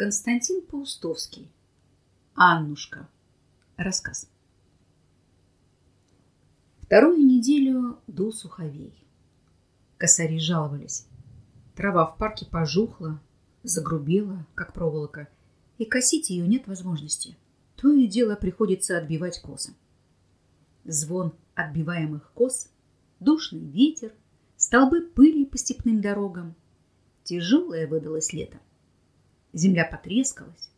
Константин Паустовский. Аннушка. Рассказ. Вторую неделю дул суховей. Косари жаловались. Трава в парке пожухла, загрубела, как проволока, и косить ее нет возможности. То и дело приходится отбивать косы. Звон отбиваемых кос, душный ветер, столбы пыли по степным дорогам. Тяжелое выдалось лето. Земля потрескалась.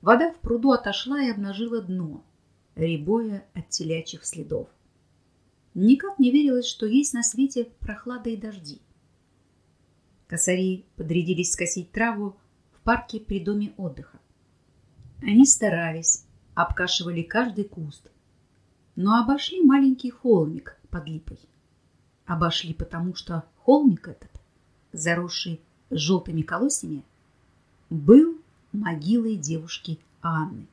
Вода в пруду отошла и обнажила дно, рябое от телячьих следов. Никак не верилось, что есть на свете прохлада и дожди. Косари подрядились скосить траву в парке при доме отдыха. Они старались, обкашивали каждый куст, но обошли маленький холмик под липой. Обошли потому, что холмик этот, заросший желтыми колосьями, был могилой девушки Анны.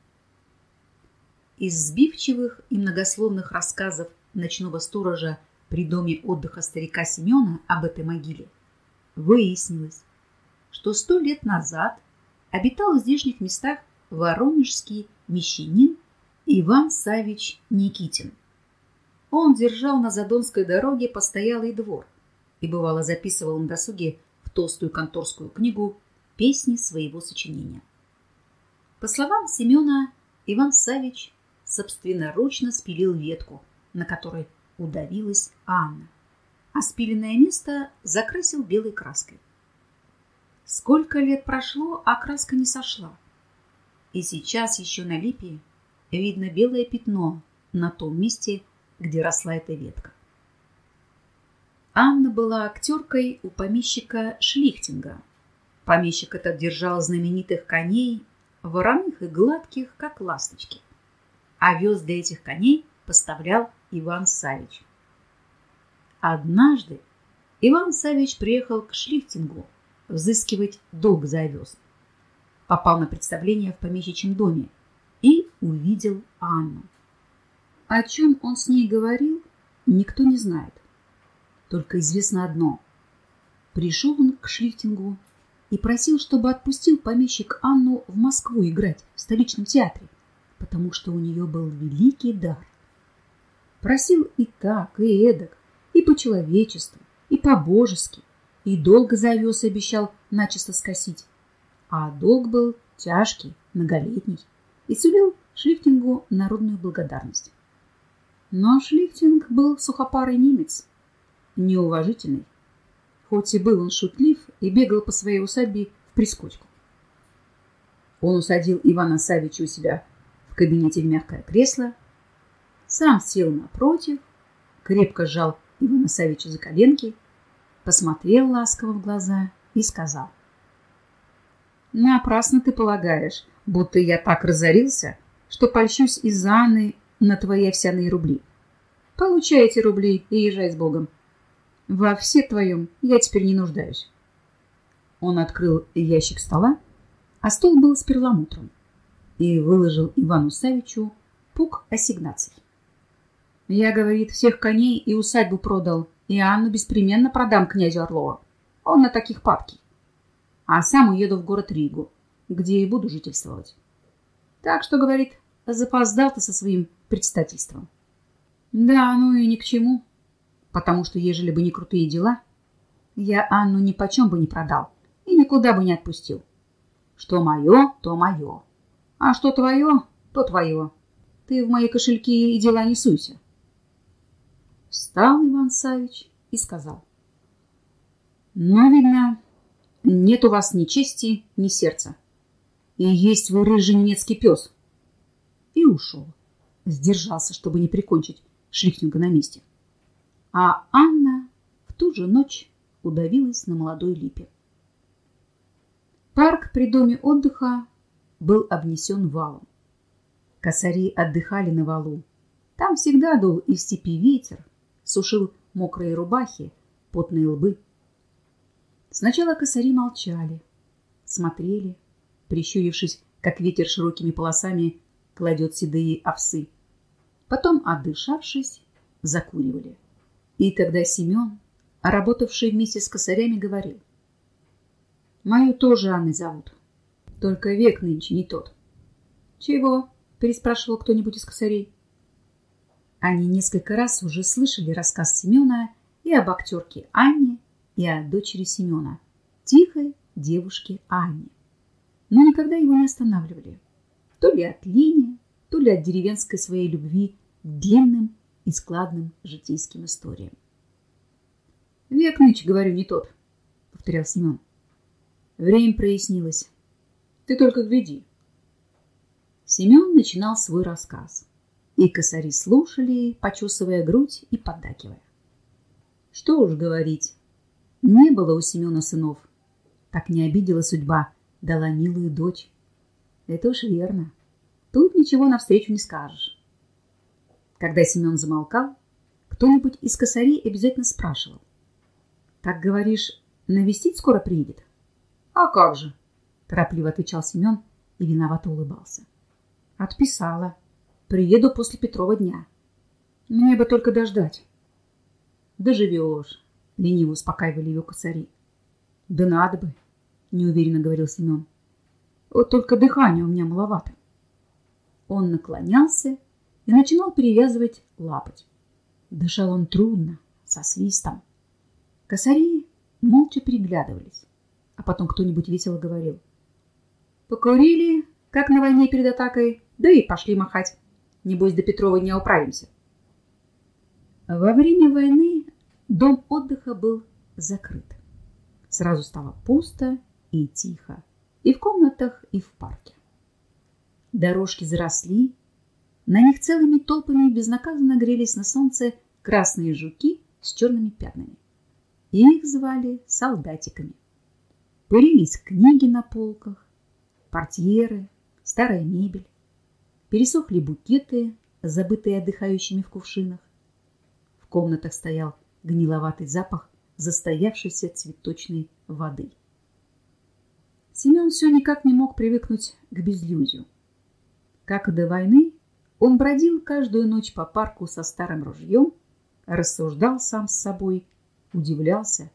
Из сбивчивых и многословных рассказов ночного сторожа при доме отдыха старика Семена об этой могиле выяснилось, что сто лет назад обитал в здешних местах воронежский мещанин Иван Савич Никитин. Он держал на Задонской дороге постоялый двор и бывало записывал на досуге в толстую конторскую книгу песни своего сочинения. По словам Семена, Иван Савич собственноручно спилил ветку, на которой удавилась Анна, а спиленное место закрасил белой краской. Сколько лет прошло, а краска не сошла. И сейчас еще на липе видно белое пятно на том месте, где росла эта ветка. Анна была актеркой у помещика Шлихтинга – Помещик этот держал знаменитых коней, вороных и гладких, как ласточки. А вез для этих коней поставлял Иван Савич. Однажды Иван Савич приехал к Шлихтингу взыскивать долг за овес. Попал на представление в помещичьем доме и увидел Анну. О чем он с ней говорил, никто не знает. Только известно одно. Пришел он к Шлихтингу и просил, чтобы отпустил помещик Анну в Москву играть в столичном театре, потому что у нее был великий дар. Просил и так, и эдак, и по-человечеству, и по-божески, и долго за овес обещал начисто скосить. А долг был тяжкий, многолетний, и сулил Шлихтингу народную благодарность. Но Шлихтинг был сухопарый немец, неуважительный, хоть и был он шутлив и бегал по своей усадьбе в прискочку. Он усадил Ивана Савича у себя в кабинете в мягкое кресло, сам сел напротив, крепко сжал Ивана Савича за коленки, посмотрел ласково в глаза и сказал. «Напрасно ты полагаешь, будто я так разорился, что польщусь из Анны на твои овсяные рубли. Получай эти рубли и езжай с Богом. Во все твоем я теперь не нуждаюсь. Он открыл ящик стола, а стол был с перламутром, и выложил Ивану Савичу пук ассигнаций. Я, говорит, всех коней и усадьбу продал, и Анну беспременно продам князю Орлова. Он на таких падкий. А сам уеду в город Ригу, где и буду жительствовать. Так что, говорит, запоздал ты со своим предстательством. Да, ну и ни к чему потому что, ежели бы не крутые дела, я Анну ни почем бы не продал и никуда бы не отпустил. Что мое, то мое. А что твое, то твое. Ты в мои кошельки и дела не суйся. Встал Иван Савич и сказал. Но, видно, нет у вас ни чести, ни сердца. И есть вы рыжий немецкий пес. И ушел. Сдержался, чтобы не прикончить Шлихтинга на месте а Анна в ту же ночь удавилась на молодой липе. Парк при доме отдыха был обнесен валом. Косари отдыхали на валу. Там всегда дул из степи ветер, сушил мокрые рубахи, потные лбы. Сначала косари молчали, смотрели, прищурившись, как ветер широкими полосами кладет седые овсы. Потом, отдышавшись, закуривали. И тогда Семен, работавший вместе с косарями, говорил. Мою тоже Анной зовут. Только век нынче не тот. Чего? Переспрашивал кто-нибудь из косарей. Они несколько раз уже слышали рассказ Семена и об актерке Анне, и о дочери Семена, тихой девушке Анне. Но никогда его не останавливали. То ли от лени, то ли от деревенской своей любви к длинным и складным житейским историям. «Век нынче, говорю, не тот», — повторял Семен. Время прояснилось. Ты только гляди. Семен начинал свой рассказ, и косари слушали, почесывая грудь и поддакивая. Что уж говорить, не было у Семена сынов. Так не обидела судьба, дала милую дочь. Это уж верно. Тут ничего навстречу не скажешь. Когда Семен замолкал, кто-нибудь из косарей обязательно спрашивал. Так говоришь, навестить скоро приедет? А как же? Торопливо отвечал Семен и виновато улыбался. Отписала. Приеду после Петрова дня. Мне бы только дождать. Доживешь, лениво успокаивали его косари. Да надо бы, неуверенно говорил Семен. Вот только дыхания у меня маловато. Он наклонялся и начинал перевязывать лапоть. Дышал он трудно, со свистом. Косари молча переглядывались, а потом кто-нибудь весело говорил. Покурили, как на войне перед атакой, да и пошли махать. Небось, до Петрова не управимся. Во время войны дом отдыха был закрыт. Сразу стало пусто и тихо. И в комнатах, и в парке. Дорожки заросли, на них целыми толпами безнаказанно грелись на солнце красные жуки с черными пятнами. Их звали солдатиками. Пылились книги на полках, портьеры, старая мебель. Пересохли букеты, забытые отдыхающими в кувшинах. В комнатах стоял гниловатый запах застоявшейся цветочной воды. Семен все никак не мог привыкнуть к безлюдью. Как и до войны, он бродил каждую ночь по парку со старым ружьем, рассуждал сам с собой, удивлялся,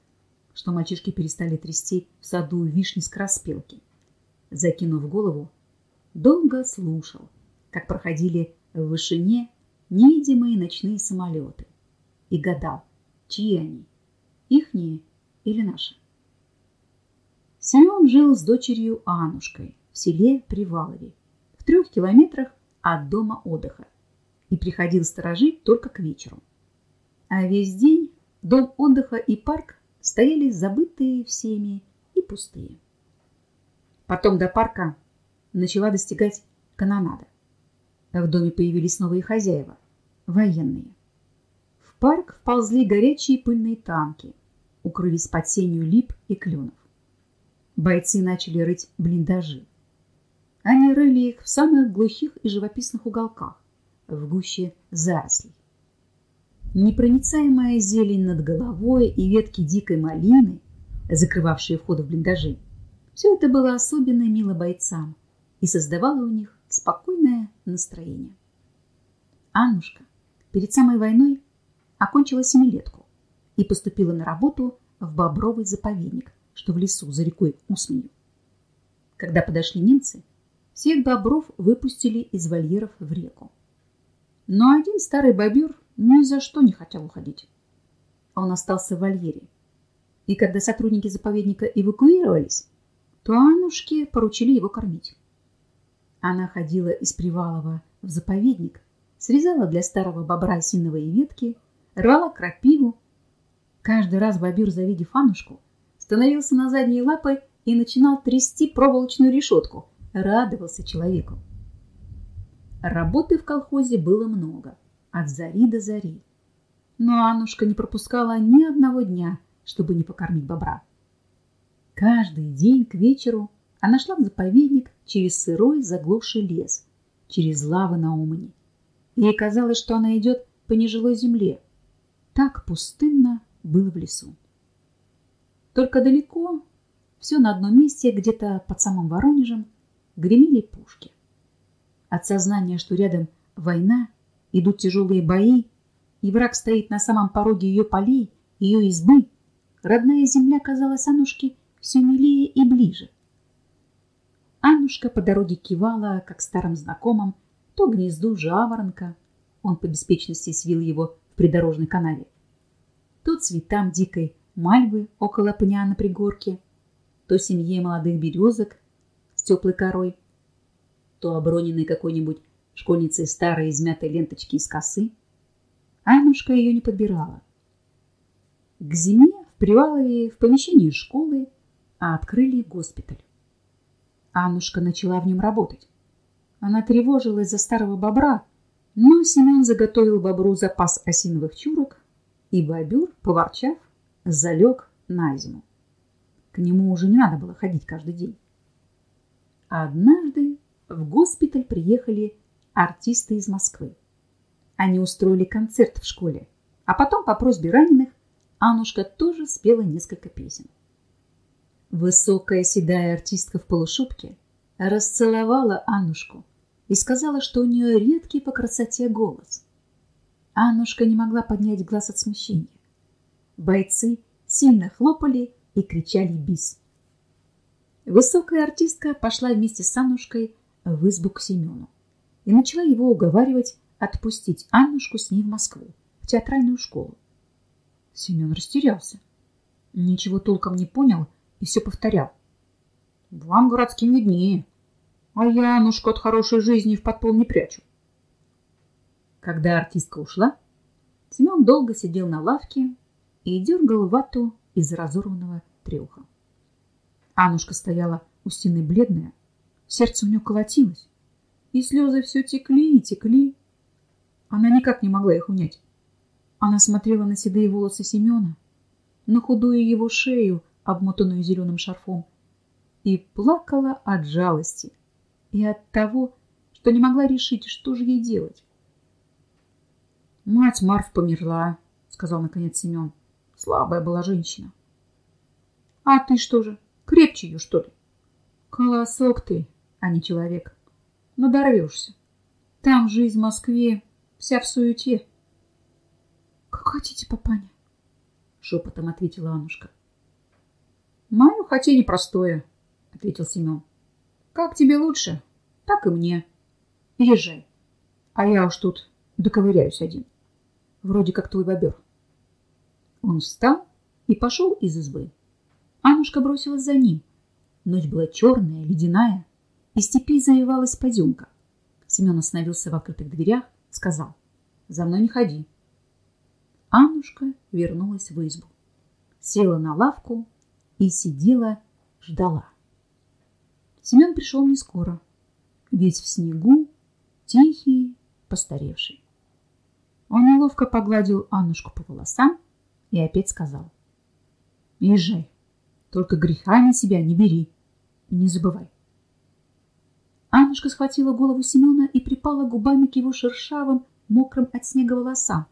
что мальчишки перестали трясти в саду вишни с краспелки закинув голову, долго слушал, как проходили в вышине невидимые ночные самолеты и гадал, чьи они, ихние или наши. Семен жил с дочерью Анушкой в селе Привалове, в трех километрах от дома отдыха, и приходил сторожить только к вечеру. А весь день дом отдыха и парк стояли забытые всеми и пустые. Потом до парка начала достигать канонада. В доме появились новые хозяева, военные. В парк вползли горячие пыльные танки, укрылись под сенью лип и кленов. Бойцы начали рыть блиндажи. Они рыли их в самых глухих и живописных уголках, в гуще зарослей. Непроницаемая зелень над головой и ветки дикой малины, закрывавшие вход в блиндажи, все это было особенно мило бойцам и создавало у них спокойное настроение. Аннушка перед самой войной окончила семилетку и поступила на работу в бобровый заповедник, что в лесу за рекой Усманью. Когда подошли немцы, всех бобров выпустили из вольеров в реку. Но один старый бобер ни за что не хотел уходить. Он остался в вольере. И когда сотрудники заповедника эвакуировались, то Аннушке поручили его кормить. Она ходила из Привалова в заповедник, срезала для старого бобра осиновые ветки, рвала крапиву. Каждый раз бобер, завидев Аннушку, становился на задние лапы и начинал трясти проволочную решетку. Радовался человеку. Работы в колхозе было много, от зари до зари. Но Аннушка не пропускала ни одного дня, чтобы не покормить бобра. Каждый день к вечеру она шла в заповедник через сырой заглохший лес, через лавы на Умане. Ей казалось, что она идет по нежилой земле. Так пустынно было в лесу. Только далеко, все на одном месте, где-то под самым Воронежем, гремели пушки. От сознания, что рядом война, идут тяжелые бои, и враг стоит на самом пороге ее полей, ее избы, родная земля казалась Анушке все милее и ближе. Аннушка по дороге кивала, как старым знакомым, то гнезду жаворонка, он по беспечности свил его в придорожной канаве, то цветам дикой мальвы около пня на пригорке, то семье молодых березок теплой корой, то оброненной какой-нибудь школьницей старой измятой ленточки из косы. Аннушка ее не подбирала. К зиме в Привалове в помещении школы открыли госпиталь. Аннушка начала в нем работать. Она тревожилась за старого бобра, но Семен заготовил бобру запас осиновых чурок, и бобер, поворчав, залег на зиму. К нему уже не надо было ходить каждый день. Однажды в госпиталь приехали артисты из Москвы. Они устроили концерт в школе, а потом по просьбе раненых Аннушка тоже спела несколько песен. Высокая седая артистка в полушубке расцеловала Аннушку и сказала, что у нее редкий по красоте голос. Аннушка не могла поднять глаз от смущения. Бойцы сильно хлопали и кричали «бис». Высокая артистка пошла вместе с Аннушкой в избу к Семену и начала его уговаривать отпустить Аннушку с ней в Москву, в театральную школу. Семен растерялся. Ничего толком не понял и все повторял. Вам, городским, виднее. А я Аннушку от хорошей жизни в подпол не прячу. Когда артистка ушла, Семен долго сидел на лавке и дергал вату из разорванного треуха. Аннушка стояла у стены бледная, сердце у нее колотилось, и слезы все текли и текли. Она никак не могла их унять. Она смотрела на седые волосы Семена, на худую его шею, обмотанную зеленым шарфом, и плакала от жалости и от того, что не могла решить, что же ей делать. «Мать Марф померла», — сказал наконец Семен. «Слабая была женщина». «А ты что же, крепче ее, что ли?» «Колосок ты, а не человек. Надорвешься. Там жизнь в Москве вся в суете». «Как хотите, папаня?» — шепотом ответила Аннушка. «Мое хотение простое», — ответил Семен. «Как тебе лучше, так и мне. Езжай. А я уж тут доковыряюсь один. Вроде как твой бобер». Он встал и пошел из избы. Аннушка бросилась за ним. Ночь была черная, ледяная. Из степи завивалась поземка. Семен остановился в открытых дверях, сказал, «За мной не ходи». Аннушка вернулась в избу. Села на лавку и сидела, ждала. Семен пришел не скоро, весь в снегу, тихий, постаревший. Он неловко погладил Аннушку по волосам и опять сказал. Езжай, только греха на себя не бери, не забывай. Аннушка схватила голову Семена и припала губами к его шершавым, мокрым от снега волосам.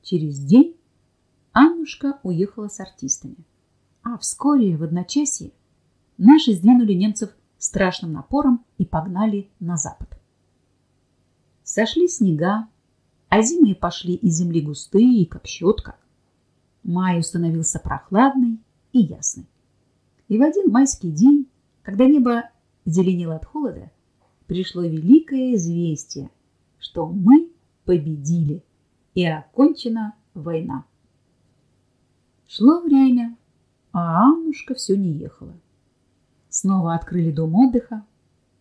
Через день Аннушка уехала с артистами. А вскоре, в одночасье, наши сдвинули немцев страшным напором и погнали на запад. Сошли снега, а зимы пошли из земли густые, как щетка. Май установился прохладный и ясный. И в один майский день, когда небо зеленело от холода, пришло великое известие, что мы победили и окончена война. Шло время, а Аннушка все не ехала. Снова открыли дом отдыха.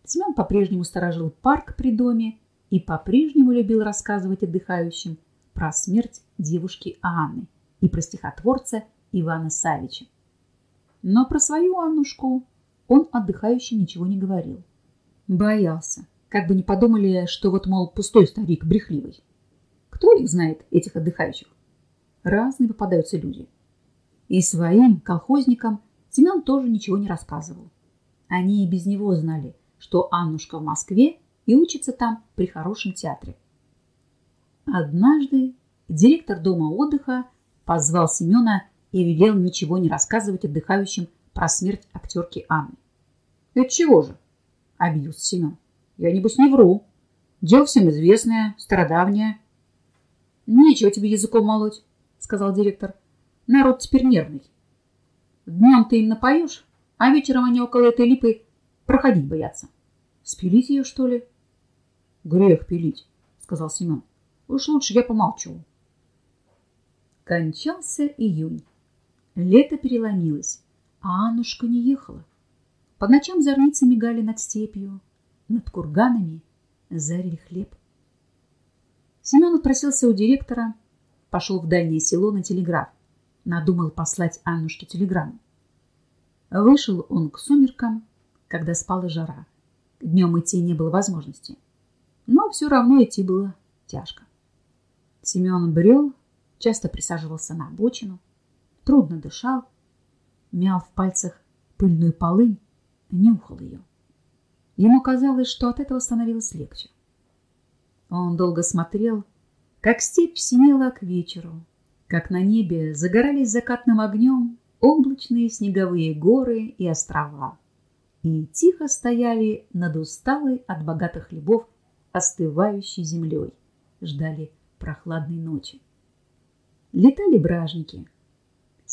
Семен по-прежнему сторожил парк при доме и по-прежнему любил рассказывать отдыхающим про смерть девушки Анны и про стихотворца Ивана Савича. Но про свою Аннушку он отдыхающим ничего не говорил. Боялся, как бы не подумали, что вот, мол, пустой старик, брехливый. Кто их знает, этих отдыхающих? Разные попадаются люди. И своим колхозникам Семен тоже ничего не рассказывал. Они и без него знали, что Аннушка в Москве и учится там при хорошем театре. Однажды директор дома отдыха позвал Семена и велел ничего не рассказывать отдыхающим про смерть актерки Анны. «Это чего же?» – обиделся Семен. «Я, небось, не вру. Дело всем известное, стародавнее». «Нечего тебе языком молоть», – сказал директор. Народ теперь нервный. Днем ты им напоешь, а вечером они около этой липы проходить боятся. Спилить ее, что ли? Грех пилить, сказал Семен. Уж лучше я помолчу. Кончался июнь. Лето переломилось, а Аннушка не ехала. По ночам зорницы мигали над степью, над курганами зарили хлеб. Семен отпросился у директора, пошел в дальнее село на телеграф. Надумал послать Аннушке телеграмму. Вышел он к сумеркам, когда спала жара. Днем идти не было возможности. Но все равно идти было тяжко. Семен брел, часто присаживался на обочину, трудно дышал, мял в пальцах пыльную полынь, нюхал ее. Ему казалось, что от этого становилось легче. Он долго смотрел, как степь синела к вечеру, как на небе загорались закатным огнем облачные снеговые горы и острова, и тихо стояли над усталой от богатых хлебов остывающей землей, ждали прохладной ночи. Летали бражники.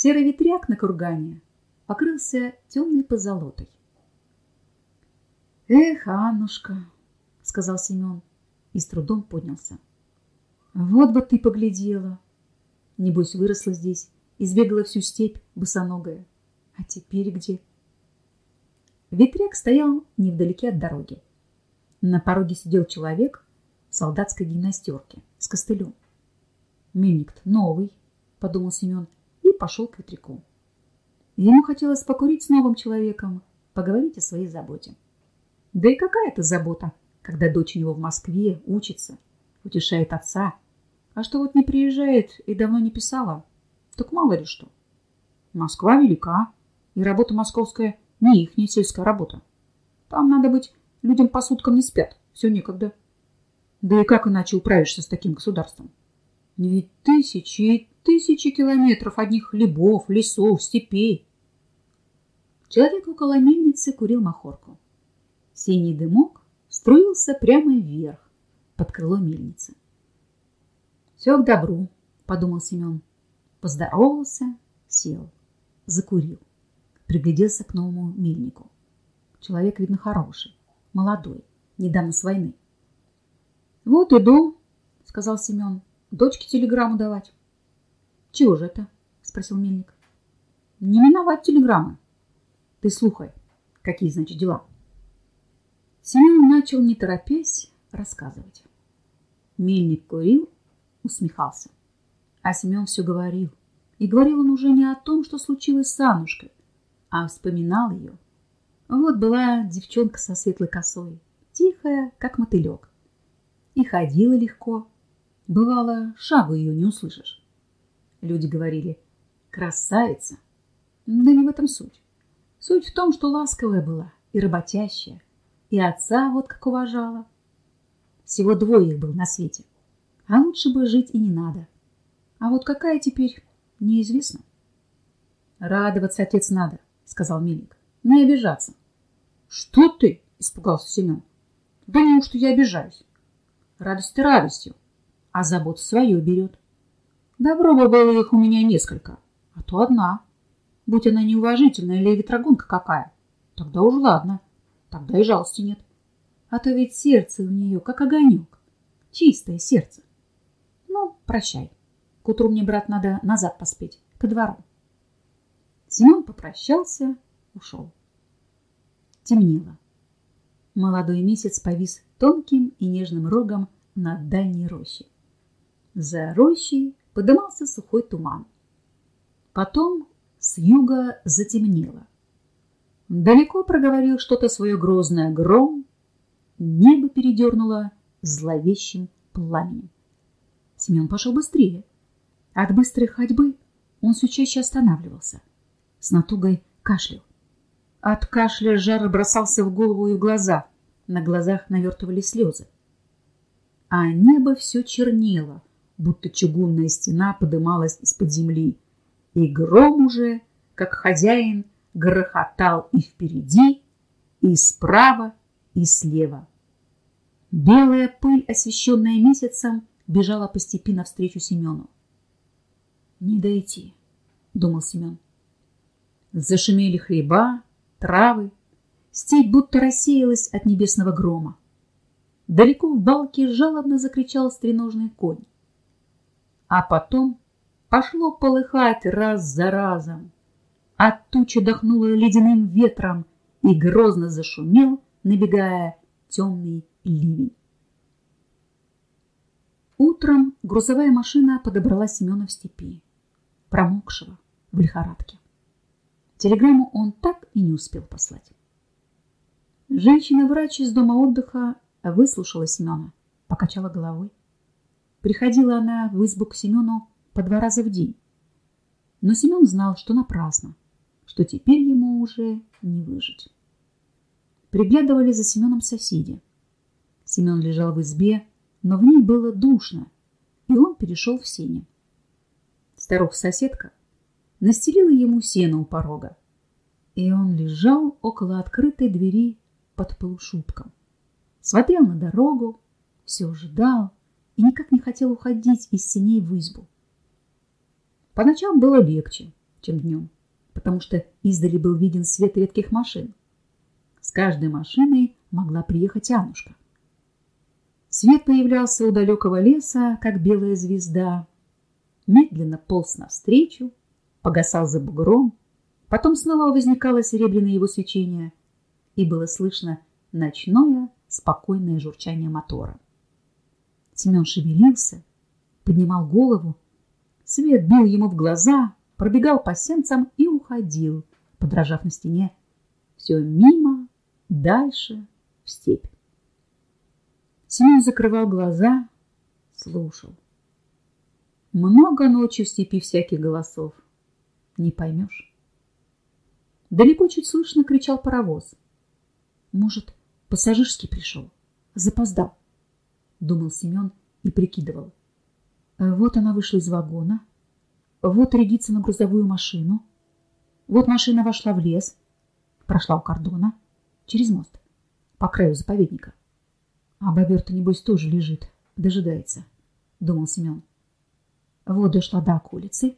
Серый ветряк на кургане покрылся темной позолотой. «Эх, Аннушка!» — сказал Семен и с трудом поднялся. «Вот бы ты поглядела! Небось, выросла здесь, избегала всю степь босоногая. А теперь где?» Ветряк стоял невдалеке от дороги. На пороге сидел человек в солдатской гимнастерке с костылем. «Мельник новый», — подумал Семен пошел к ветряку. Ему хотелось покурить с новым человеком, поговорить о своей заботе. Да и какая это забота, когда дочь у него в Москве учится, утешает отца. А что вот не приезжает и давно не писала, так мало ли что. Москва велика, и работа московская не ихняя сельская работа. Там надо быть, людям по суткам не спят, все некогда. Да и как иначе управишься с таким государством? Ведь тысячи и тысячи километров одних хлебов, лесов, степей. Человек около мельницы курил махорку. Синий дымок струился прямо вверх, под крыло мельницы. «Все к добру», — подумал Семен. Поздоровался, сел, закурил, пригляделся к новому мельнику. Человек, видно, хороший, молодой, недавно с войны. «Вот иду», — сказал Семен, — «дочке телеграмму давать». «Чего же это?» — спросил мельник. «Не миновать телеграммы. Ты слухай, какие, значит, дела?» Семен начал, не торопясь, рассказывать. Мельник курил, усмехался. А Семен все говорил. И говорил он уже не о том, что случилось с Аннушкой, а вспоминал ее. Вот была девчонка со светлой косой, тихая, как мотылек. И ходила легко. Бывало, шагу ее не услышишь. Люди говорили «красавица». Да не в этом суть. Суть в том, что ласковая была и работящая, и отца вот как уважала. Всего двое их был на свете. А лучше бы жить и не надо. А вот какая теперь, неизвестно. Радоваться отец надо, сказал Мельник. Не обижаться. Что ты? Испугался Семен. Да неужто я обижаюсь? Радость ты радостью, а забот свое берет. Добро бы было их у меня несколько, а то одна. Будь она неуважительная или ветрогонка какая, тогда уж ладно. Тогда и жалости нет. А то ведь сердце у нее как огонек. Чистое сердце. Ну, прощай. К утру мне, брат, надо назад поспеть, ко двору. Семен попрощался, ушел. Темнело. Молодой месяц повис тонким и нежным рогом над дальней рощей. За рощей подымался сухой туман. Потом с юга затемнело. Далеко проговорил что-то свое грозное гром. Небо передернуло зловещим пламенем. Семен пошел быстрее. От быстрой ходьбы он все чаще останавливался. С натугой кашлял. От кашля жар бросался в голову и в глаза. На глазах навертывались слезы. А небо все чернело, будто чугунная стена подымалась из-под земли. И гром уже, как хозяин, грохотал и впереди, и справа, и слева. Белая пыль, освещенная месяцем, бежала по степи навстречу Семену. «Не дойти», — думал Семен. Зашумели хлеба, травы, степь будто рассеялась от небесного грома. Далеко в балке жалобно закричал стреножный конь. А потом пошло полыхать раз за разом. От тучи дохнуло ледяным ветром и грозно зашумел, набегая темный ливень. Утром грузовая машина подобрала Семена в степи, промокшего в лихорадке. Телеграмму он так и не успел послать. Женщина-врач из дома отдыха выслушала Семена, покачала головой. Приходила она в избу к Семену по два раза в день. Но Семен знал, что напрасно, что теперь ему уже не выжить. Приглядывали за Семеном соседи. Семен лежал в избе, но в ней было душно, и он перешел в сене. Старуха-соседка настелила ему сено у порога, и он лежал около открытой двери под полушубком. Смотрел на дорогу, все ждал и никак не хотел уходить из сеней в избу. По ночам было легче, чем днем, потому что издали был виден свет редких машин. С каждой машиной могла приехать Анушка. Свет появлялся у далекого леса, как белая звезда. Медленно полз навстречу, погасал за бугром, потом снова возникало серебряное его свечение, и было слышно ночное спокойное журчание мотора. Семен шевелился, поднимал голову, свет бил ему в глаза, пробегал по сенцам и уходил, подражав на стене. Все мимо, дальше, в степь. Семен закрывал глаза, слушал. Много ночи в степи всяких голосов. Не поймешь. Далеко чуть слышно кричал паровоз. Может, пассажирский пришел? Запоздал. Думал Семен и прикидывал. Вот она вышла из вагона. Вот рядится на грузовую машину. Вот машина вошла в лес. Прошла у кордона. Через мост. По краю заповедника. А бобер-то, небось, тоже лежит, дожидается, думал Семен. Вот дошла до околицы.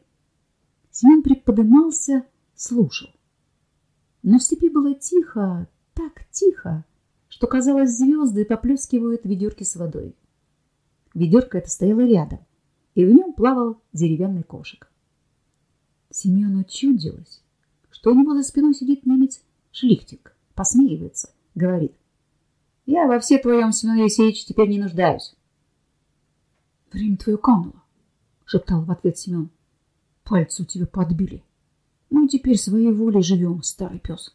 Семен приподымался, слушал. Но в степи было тихо, так тихо, что, казалось, звезды поплескивают в ведерке с водой. Ведерко это стояло рядом, и в нем плавал деревянный ковшик. Семену чудилось, что у него за спиной сидит немец Шлихтик, посмеивается, говорит. Я во все твоем, Семен Алексеевич, теперь не нуждаюсь. Время твое кануло, шептал в ответ Семен. Пальцы у тебя подбили. Мы теперь своей волей живем, старый пес.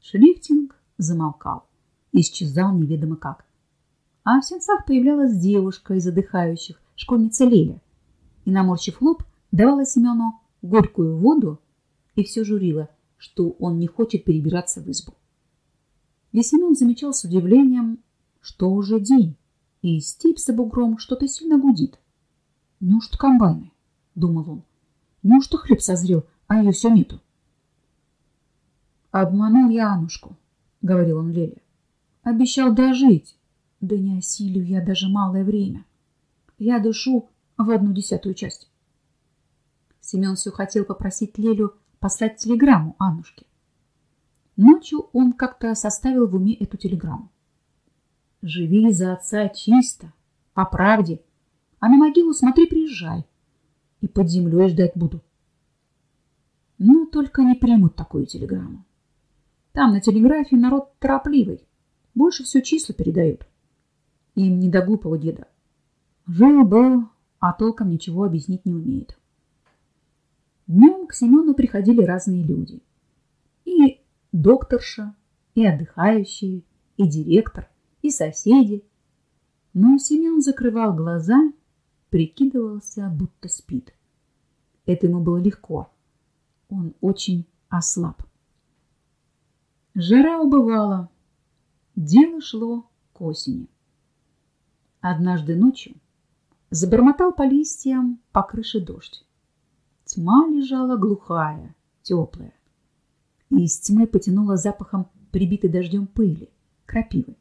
Шлифтинг замолкал, исчезал неведомо как. А в сенцах появлялась девушка из отдыхающих, школьница Леля, и, наморщив лоб, давала Семену горькую воду и все журила, что он не хочет перебираться в избу. И Семен замечал с удивлением, что уже день, и степь за бугром что-то сильно гудит. Неужто комбайны? — думал он. Неужто хлеб созрел, а ее все нету? Обманул я Анушку, — говорил он Леле. Обещал дожить. Да не осилю я даже малое время. Я дышу в одну десятую часть. Семен все хотел попросить Лелю послать телеграмму Аннушке. Ночью он как-то составил в уме эту телеграмму. «Живи за отца чисто, по правде, а на могилу смотри, приезжай, и под землей ждать буду». Но только не примут такую телеграмму. Там на телеграфе народ торопливый, больше все числа передают. Им не до глупого деда. Жил-был, а толком ничего объяснить не умеет. Днем к Семену приходили разные люди. И докторша, и отдыхающие, и директор, и соседи. Но Семен закрывал глаза, прикидывался, будто спит. Это ему было легко. Он очень ослаб. Жара убывала. Дело шло к осени. Однажды ночью забормотал по листьям по крыше дождь. Тьма лежала глухая, теплая и из тьмы потянуло запахом прибитой дождем пыли, крапивы.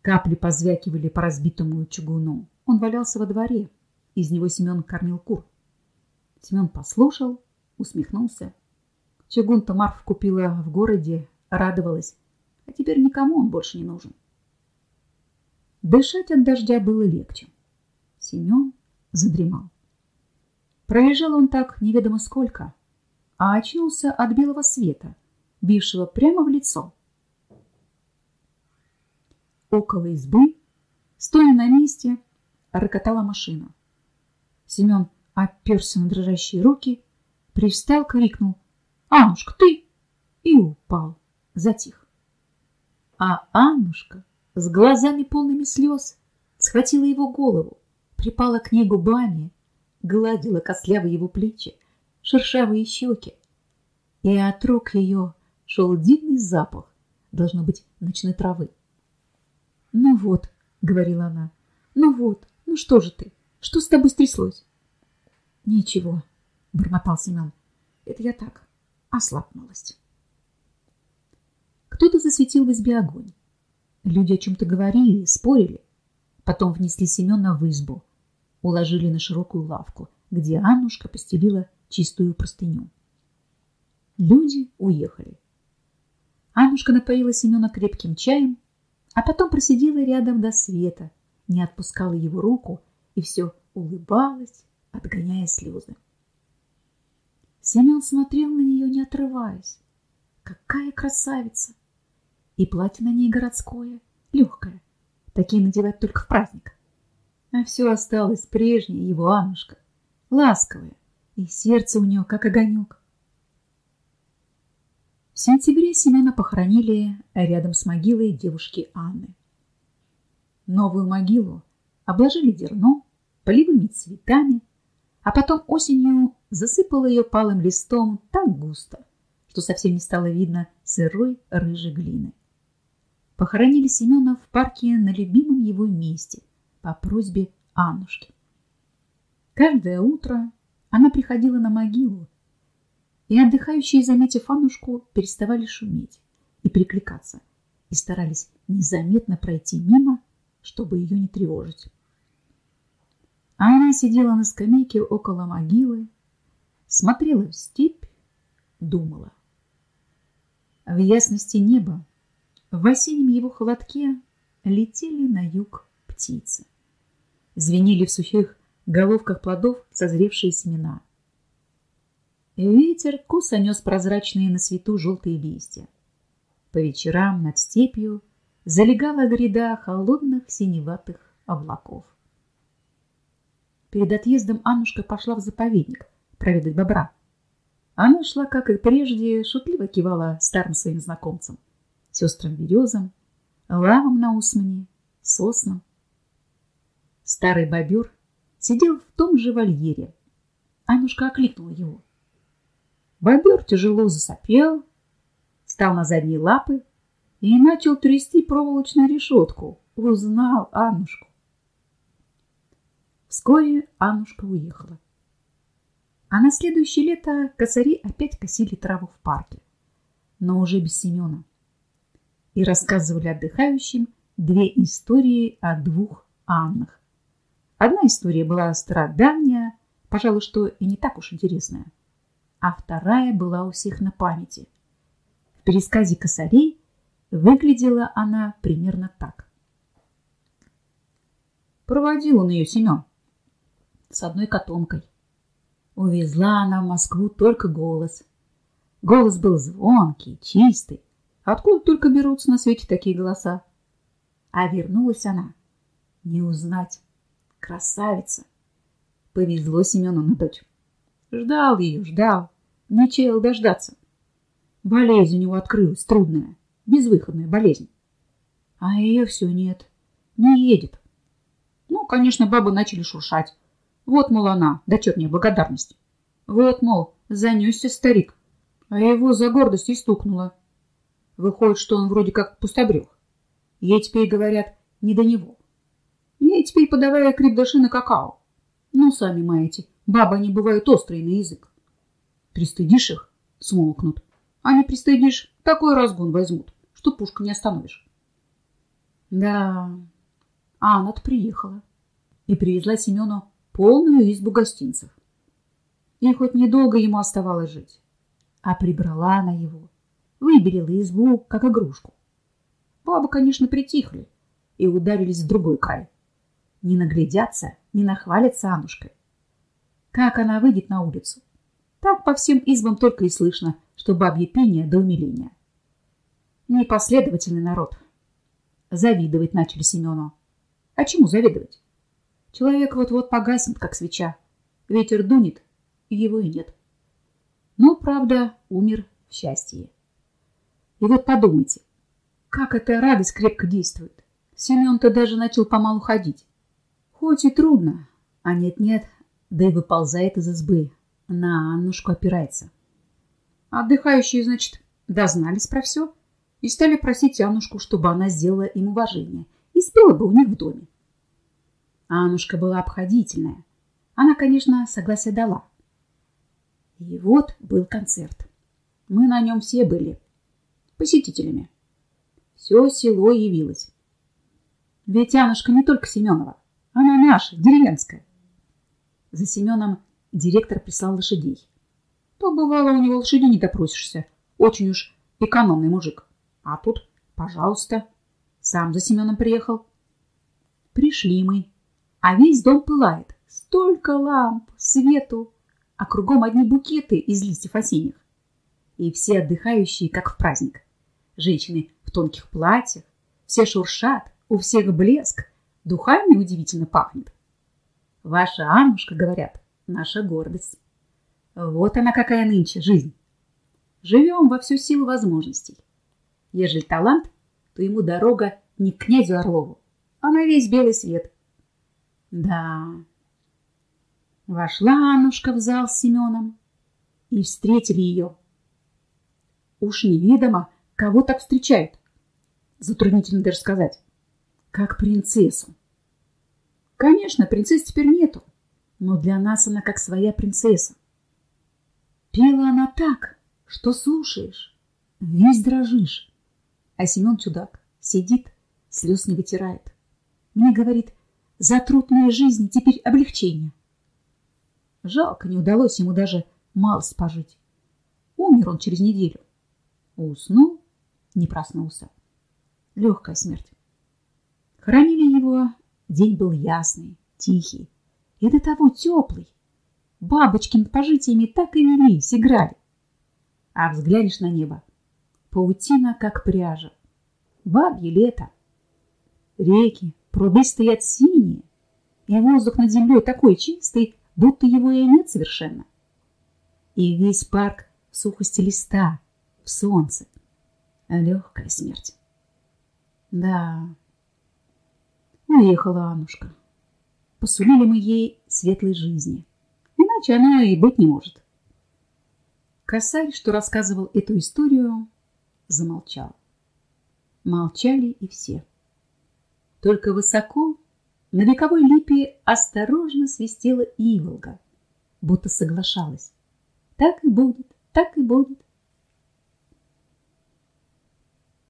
Капли позвякивали по разбитому чугуну. Он валялся во дворе. Из него Семен кормил кур. Семен послушал, усмехнулся. Чугун-то Марф купила в городе, радовалась, а теперь никому он больше не нужен. Дышать от дождя было легче. Семен задремал. Пролежал он так неведомо сколько, а очнулся от белого света, бившего прямо в лицо. Около избы, стоя на месте, рокотала машина. Семен оперся на дрожащие руки, привстал, крикнул «Аннушка, ты!» и упал, затих. А Аннушка с глазами полными слез схватила его голову, припала к ней губами, гладила костлявые его плечи, шершавые щеки. И от рук ее шел дивный запах, должно быть, ночной травы. «Ну вот», — говорила она, — «ну вот, ну что же ты, что с тобой стряслось?» «Ничего», — бормотал Семен, — «это я так, ослаб Кто-то засветил в избе огонь. Люди о чем-то говорили, спорили. Потом внесли Семена в избу, уложили на широкую лавку, где Аннушка постелила чистую простыню. Люди уехали. Аннушка напоила Семена крепким чаем, а потом просидела рядом до света, не отпускала его руку и все улыбалась, отгоняя слезы. Семен смотрел на нее, не отрываясь. Какая красавица! И платье на ней городское, легкое. Такие надевать только в праздник. А все осталось прежнее его Аннушка, ласковая, и сердце у нее как огонек. В сентябре Семена похоронили рядом с могилой девушки Анны. Новую могилу обложили дерном, полевыми цветами, а потом осенью засыпала ее палым листом так густо, что совсем не стало видно сырой рыжей глины. Похоронили Семена в парке на любимом его месте по просьбе Аннушки. Каждое утро она приходила на могилу, и отдыхающие, заметив Аннушку, переставали шуметь и прикликаться, и старались незаметно пройти мимо, чтобы ее не тревожить. А она сидела на скамейке около могилы, смотрела в степь, думала. В ясности неба, в осеннем его холодке летели на юг птицы. Звенели в сухих головках плодов созревшие семена. Ветер косо нес прозрачные на свету желтые листья. По вечерам над степью залегала гряда холодных синеватых облаков. Перед отъездом Аннушка пошла в заповедник проведать бобра. Она шла, как и прежде, шутливо кивала старым своим знакомцам, сестрам березам, лавам на усмане, соснам. Старый бобер сидел в том же вольере. Аннушка окликнула его. Бобер тяжело засопел, стал на задние лапы и начал трясти проволочную решетку. Узнал Аннушку. Вскоре Аннушка уехала. А на следующее лето косари опять косили траву в парке, но уже без Семена. И рассказывали отдыхающим две истории о двух Аннах. Одна история была стародавняя, пожалуй, что и не так уж интересная, а вторая была у всех на памяти. В пересказе косарей выглядела она примерно так. Проводил он ее Семен с одной котомкой. Увезла она в Москву только голос. Голос был звонкий, чистый. Откуда только берутся на свете такие голоса? А вернулась она. Не узнать. Красавица. Повезло Семену на дочь. Ждал ее, ждал. Не чаял дождаться. Болезнь у него открылась, трудная, безвыходная болезнь. А ее все нет, не едет. Ну, конечно, бабы начали шуршать. Вот, мол, она, дочерняя благодарность. Вот, мол, занесся старик, а его за гордость и стукнуло. Выходит, что он вроде как пустобрех. Ей теперь говорят не до него. Ей теперь подавая крепдаши на какао. Ну, сами маете, бабы не бывают острые на язык. Пристыдишь их — смолкнут. А не пристыдишь — такой разгон возьмут, что пушка не остановишь. Да, Анна-то приехала и привезла Семену полную избу гостинцев. И хоть недолго ему оставалось жить, а прибрала она его, выбелила избу, как игрушку. Бабы, конечно, притихли и ударились в другой край. Не наглядятся, не нахвалятся Анушкой. Как она выйдет на улицу? Так по всем избам только и слышно, что бабье пение до умиления. Непоследовательный народ. Завидовать начали Семену. А чему завидовать? Человек вот-вот погаснет, как свеча. Ветер дунет, и его и нет. Но, правда, умер в счастье. И вот подумайте, как эта радость крепко действует. Семен-то даже начал помалу ходить. Хоть и трудно, а нет-нет, да и выползает из избы. На Аннушку опирается. Отдыхающие, значит, дознались про все и стали просить Аннушку, чтобы она сделала им уважение и спела бы у них в доме. Аннушка была обходительная. Она, конечно, согласие дала. И вот был концерт. Мы на нем все были посетителями. Все село явилось. Ведь Аннушка не только Семенова. Она наша, деревенская. За Семеном директор прислал лошадей. То бывало у него лошади не допросишься. Очень уж экономный мужик. А тут, пожалуйста, сам за Семеном приехал. Пришли мы, а весь дом пылает. Столько ламп, свету, а кругом одни букеты из листьев осенних. И все отдыхающие, как в праздник. Женщины в тонких платьях, все шуршат, у всех блеск, духами удивительно пахнет. Ваша Аннушка, говорят, наша гордость. Вот она какая нынче жизнь. Живем во всю силу возможностей. Ежели талант, то ему дорога не к князю Орлову, а на весь белый свет. Да. Вошла Аннушка в зал с Семеном и встретили ее. Уж неведомо, кого так встречают. Затруднительно даже сказать. Как принцессу. Конечно, принцесс теперь нету, но для нас она как своя принцесса. Пела она так, что слушаешь, весь дрожишь. А Семен чудак сидит, слез не вытирает. Мне говорит, за трудные жизни теперь облегчение. Жалко, не удалось ему даже малость пожить. Умер он через неделю. Уснул, не проснулся. Легкая смерть. Хоронили его День был ясный, тихий и до того теплый. Бабочки над пожитиями так и велись, играли. А взглянешь на небо, паутина, как пряжа. Бабье лето. Реки, пруды стоят синие, и воздух над землей такой чистый, будто его и нет совершенно. И весь парк в сухости листа, в солнце. Легкая смерть. Да, Уехала Анушка. Посулили мы ей светлой жизни. Иначе она и быть не может. Косарь, что рассказывал эту историю, замолчал. Молчали и все. Только высоко на вековой липе осторожно свистела иволга, будто соглашалась. Так и будет, так и будет.